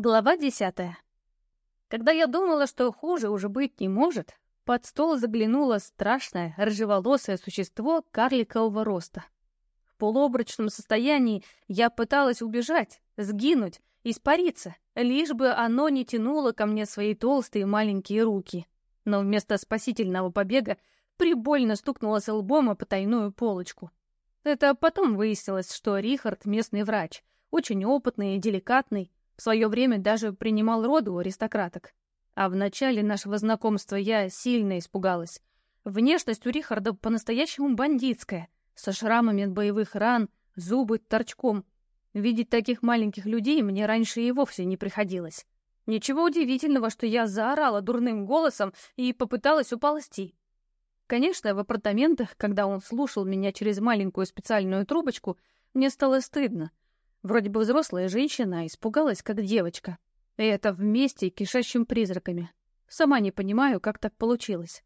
Глава десятая. Когда я думала, что хуже уже быть не может, под стол заглянуло страшное, рыжеволосое существо карликового роста. В полуобрачном состоянии я пыталась убежать, сгинуть, испариться, лишь бы оно не тянуло ко мне свои толстые маленькие руки. Но вместо спасительного побега прибольно стукнулась лбом о потайную полочку. Это потом выяснилось, что Рихард — местный врач, очень опытный и деликатный, в свое время даже принимал роды у аристократок. А в начале нашего знакомства я сильно испугалась. Внешность у Рихарда по-настоящему бандитская, со шрамами от боевых ран, зубы торчком. Видеть таких маленьких людей мне раньше и вовсе не приходилось. Ничего удивительного, что я заорала дурным голосом и попыталась уползти. Конечно, в апартаментах, когда он слушал меня через маленькую специальную трубочку, мне стало стыдно — Вроде бы взрослая женщина, а испугалась, как девочка. И это вместе кишащим призраками. Сама не понимаю, как так получилось.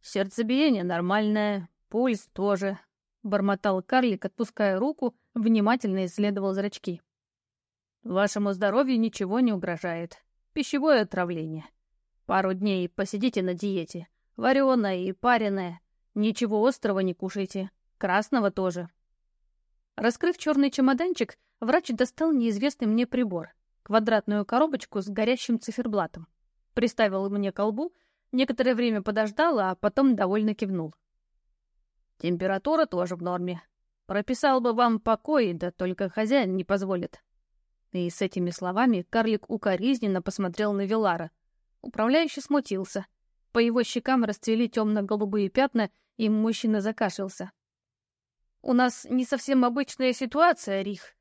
Сердцебиение нормальное, пульс тоже. Бормотал карлик, отпуская руку, внимательно исследовал зрачки. Вашему здоровью ничего не угрожает. Пищевое отравление. Пару дней посидите на диете. Вареное и пареное. Ничего острого не кушайте. Красного тоже. Раскрыв черный чемоданчик, врач достал неизвестный мне прибор — квадратную коробочку с горящим циферблатом. Приставил мне колбу, некоторое время подождал, а потом довольно кивнул. Температура тоже в норме. Прописал бы вам покой, да только хозяин не позволит. И с этими словами карлик укоризненно посмотрел на Вилара. Управляющий смутился. По его щекам расцвели темно-голубые пятна, и мужчина закашлялся. У нас не совсем обычная ситуация, Рих.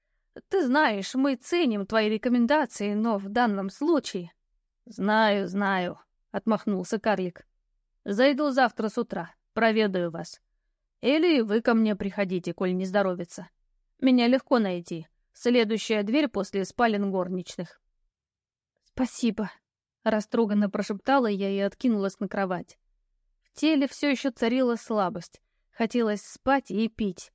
Ты знаешь, мы ценим твои рекомендации, но в данном случае... Знаю, знаю, — отмахнулся карлик. Зайду завтра с утра, проведаю вас. Или вы ко мне приходите, коль не здоровится. Меня легко найти. Следующая дверь после спален горничных. Спасибо, — растроганно прошептала я и откинулась на кровать. В теле все еще царила слабость. Хотелось спать и пить.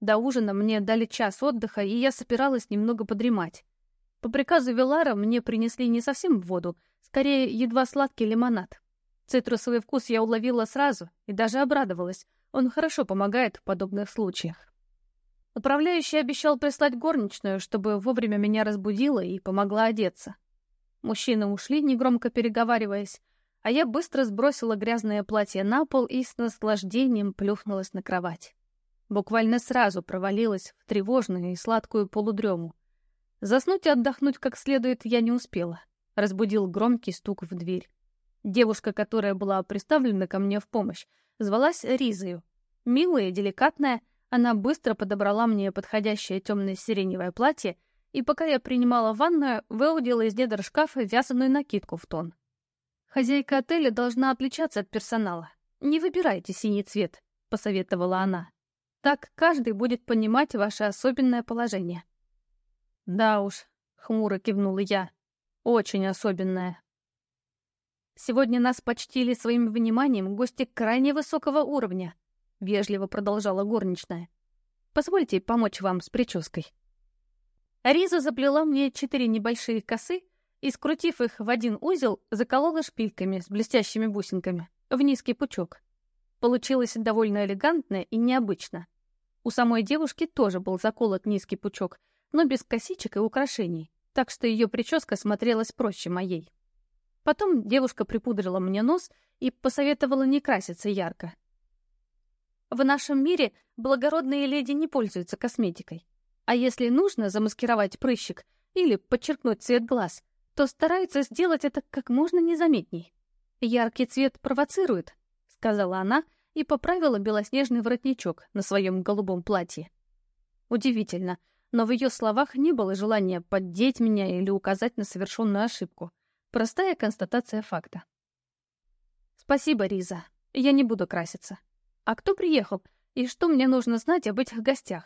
До ужина мне дали час отдыха, и я собиралась немного подремать. По приказу Велара мне принесли не совсем воду, скорее едва сладкий лимонад. Цитрусовый вкус я уловила сразу и даже обрадовалась. Он хорошо помогает в подобных случаях. Управляющий обещал прислать горничную, чтобы вовремя меня разбудила и помогла одеться. Мужчины ушли, негромко переговариваясь, а я быстро сбросила грязное платье на пол и с наслаждением плюхнулась на кровать. Буквально сразу провалилась в тревожную и сладкую полудрему. Заснуть и отдохнуть как следует я не успела. Разбудил громкий стук в дверь. Девушка, которая была представлена ко мне в помощь, звалась Ризою. Милая и деликатная, она быстро подобрала мне подходящее темное сиреневое платье, и пока я принимала ванную, выудила из недр шкафа вязаную накидку в тон. «Хозяйка отеля должна отличаться от персонала. Не выбирайте синий цвет», — посоветовала она. «Так каждый будет понимать ваше особенное положение». «Да уж», — хмуро кивнула я, — «очень особенное». «Сегодня нас почтили своим вниманием гости крайне высокого уровня», — вежливо продолжала горничная. «Позвольте помочь вам с прической». Риза заплела мне четыре небольшие косы, и, скрутив их в один узел, заколола шпильками с блестящими бусинками в низкий пучок. Получилось довольно элегантно и необычно. У самой девушки тоже был заколот низкий пучок, но без косичек и украшений, так что ее прическа смотрелась проще моей. Потом девушка припудрила мне нос и посоветовала не краситься ярко. В нашем мире благородные леди не пользуются косметикой. А если нужно замаскировать прыщик или подчеркнуть цвет глаз, то стараются сделать это как можно незаметней. Яркий цвет провоцирует, — сказала она и поправила белоснежный воротничок на своем голубом платье. Удивительно, но в ее словах не было желания поддеть меня или указать на совершенную ошибку. Простая констатация факта. «Спасибо, Риза. Я не буду краситься. А кто приехал? И что мне нужно знать об этих гостях?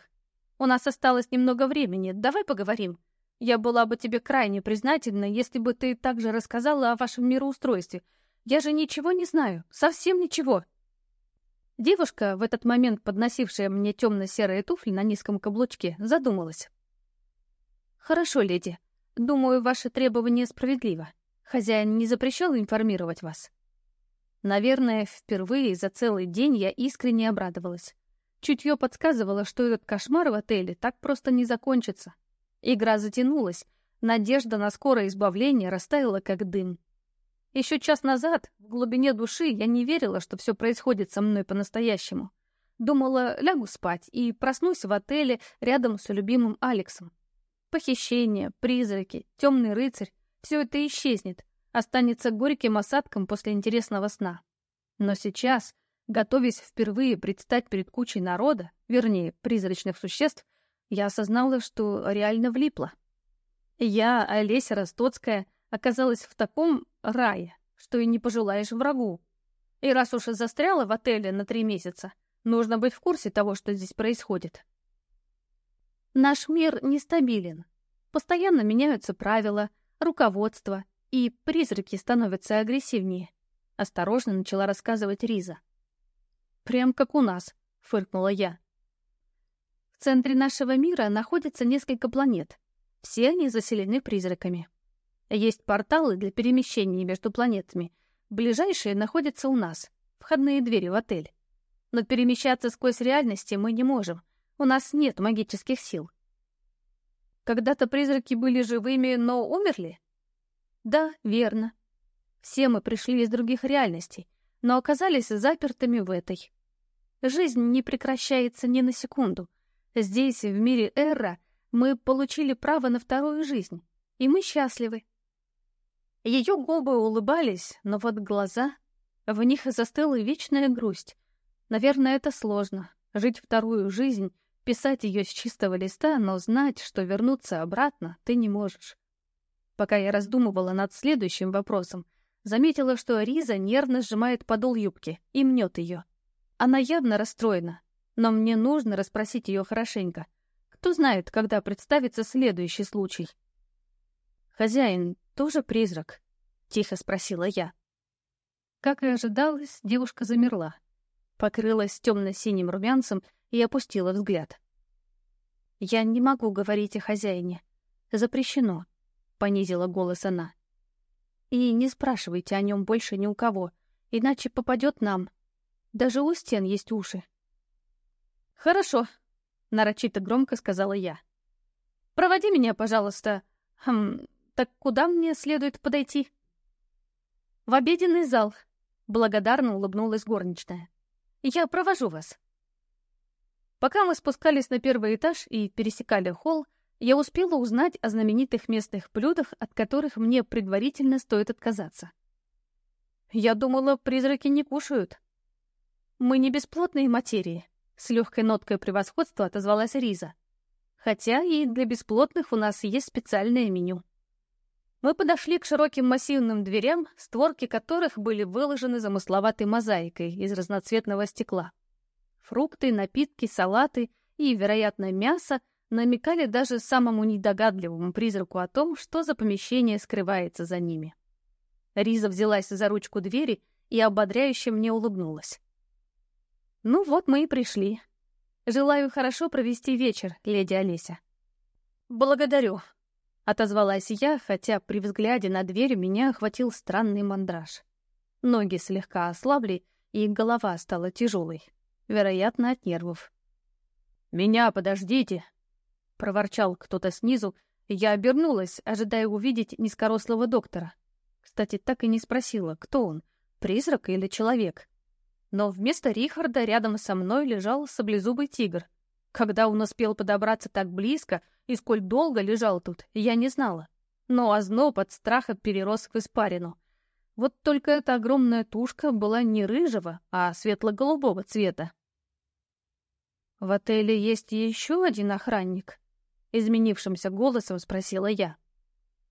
У нас осталось немного времени. Давай поговорим. Я была бы тебе крайне признательна, если бы ты также рассказала о вашем мироустройстве. Я же ничего не знаю, совсем ничего. Девушка, в этот момент подносившая мне темно-серые туфли на низком каблучке, задумалась. «Хорошо, леди. Думаю, ваше требование справедливо. Хозяин не запрещал информировать вас. Наверное, впервые за целый день я искренне обрадовалась. Чутье подсказывало, что этот кошмар в отеле так просто не закончится. Игра затянулась, надежда на скорое избавление растаяла как дым. Еще час назад, в глубине души, я не верила, что все происходит со мной по-настоящему. Думала, лягу спать и проснусь в отеле рядом с любимым Алексом. Похищение, призраки, темный рыцарь — все это исчезнет, останется горьким осадком после интересного сна. Но сейчас, готовясь впервые предстать перед кучей народа, вернее, призрачных существ, я осознала, что реально влипла. Я, Олеся Ростоцкая, оказалась в таком рае, что и не пожелаешь врагу. И раз уж застряла в отеле на три месяца, нужно быть в курсе того, что здесь происходит. Наш мир нестабилен. Постоянно меняются правила, руководство, и призраки становятся агрессивнее. Осторожно начала рассказывать Риза. «Прям как у нас», — фыркнула я. В центре нашего мира находится несколько планет. Все они заселены призраками. Есть порталы для перемещения между планетами. Ближайшие находятся у нас, входные двери в отель. Но перемещаться сквозь реальности мы не можем. У нас нет магических сил. Когда-то призраки были живыми, но умерли? Да, верно. Все мы пришли из других реальностей, но оказались запертыми в этой. Жизнь не прекращается ни на секунду. Здесь, в мире Эра, мы получили право на вторую жизнь, и мы счастливы. Ее губы улыбались, но вот глаза... В них застыла вечная грусть. Наверное, это сложно — жить вторую жизнь, писать ее с чистого листа, но знать, что вернуться обратно ты не можешь. Пока я раздумывала над следующим вопросом, заметила, что Риза нервно сжимает подол юбки и мнет ее. Она явно расстроена, но мне нужно расспросить ее хорошенько. Кто знает, когда представится следующий случай. «Хозяин тоже призрак?» — тихо спросила я. Как и ожидалось, девушка замерла, покрылась темно-синим румянцем и опустила взгляд. «Я не могу говорить о хозяине. Запрещено», — понизила голос она. «И не спрашивайте о нем больше ни у кого, иначе попадет нам. Даже у стен есть уши». «Хорошо», — нарочито громко сказала я. «Проводи меня, пожалуйста. Хм, так куда мне следует подойти?» «В обеденный зал», — благодарно улыбнулась горничная. «Я провожу вас». Пока мы спускались на первый этаж и пересекали холл, я успела узнать о знаменитых местных блюдах, от которых мне предварительно стоит отказаться. Я думала, призраки не кушают. Мы не бесплотные материи, с легкой ноткой превосходства отозвалась Риза. Хотя и для бесплотных у нас есть специальное меню. Мы подошли к широким массивным дверям, створки которых были выложены замысловатой мозаикой из разноцветного стекла. Фрукты, напитки, салаты и, вероятно, мясо — намекали даже самому недогадливому призраку о том, что за помещение скрывается за ними. Риза взялась за ручку двери и ободряюще мне улыбнулась. «Ну вот мы и пришли. Желаю хорошо провести вечер, леди Олеся». «Благодарю», — отозвалась я, хотя при взгляде на дверь меня охватил странный мандраж. Ноги слегка ослабли, и голова стала тяжелой, вероятно, от нервов. «Меня подождите!» — проворчал кто-то снизу, я обернулась, ожидая увидеть низкорослого доктора. Кстати, так и не спросила, кто он, призрак или человек. Но вместо Рихарда рядом со мной лежал саблезубый тигр. Когда он успел подобраться так близко и сколь долго лежал тут, я не знала. Но озноб от страха перерос в испарину. Вот только эта огромная тушка была не рыжего, а светло-голубого цвета. «В отеле есть еще один охранник», изменившимся голосом спросила я.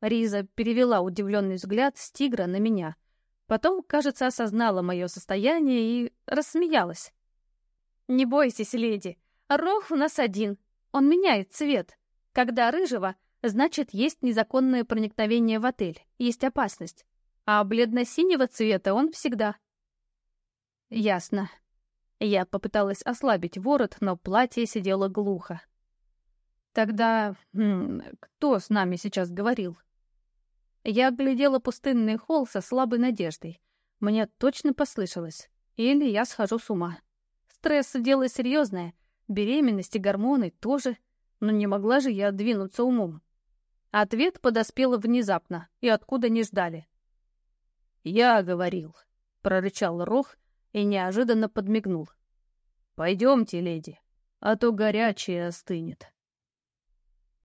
Риза перевела удивленный взгляд с тигра на меня. Потом, кажется, осознала мое состояние и рассмеялась. «Не бойтесь, леди, рог у нас один. Он меняет цвет. Когда рыжего, значит, есть незаконное проникновение в отель, есть опасность. А бледно-синего цвета он всегда». «Ясно». Я попыталась ослабить ворот, но платье сидело глухо. Тогда кто с нами сейчас говорил? Я оглядела пустынный холл со слабой надеждой. Мне точно послышалось. Или я схожу с ума. Стресс — дело серьезное. Беременность и гормоны тоже. Но не могла же я двинуться умом. Ответ подоспел внезапно и откуда не ждали. «Я говорил», — прорычал Рох и неожиданно подмигнул. «Пойдемте, леди, а то горячее остынет».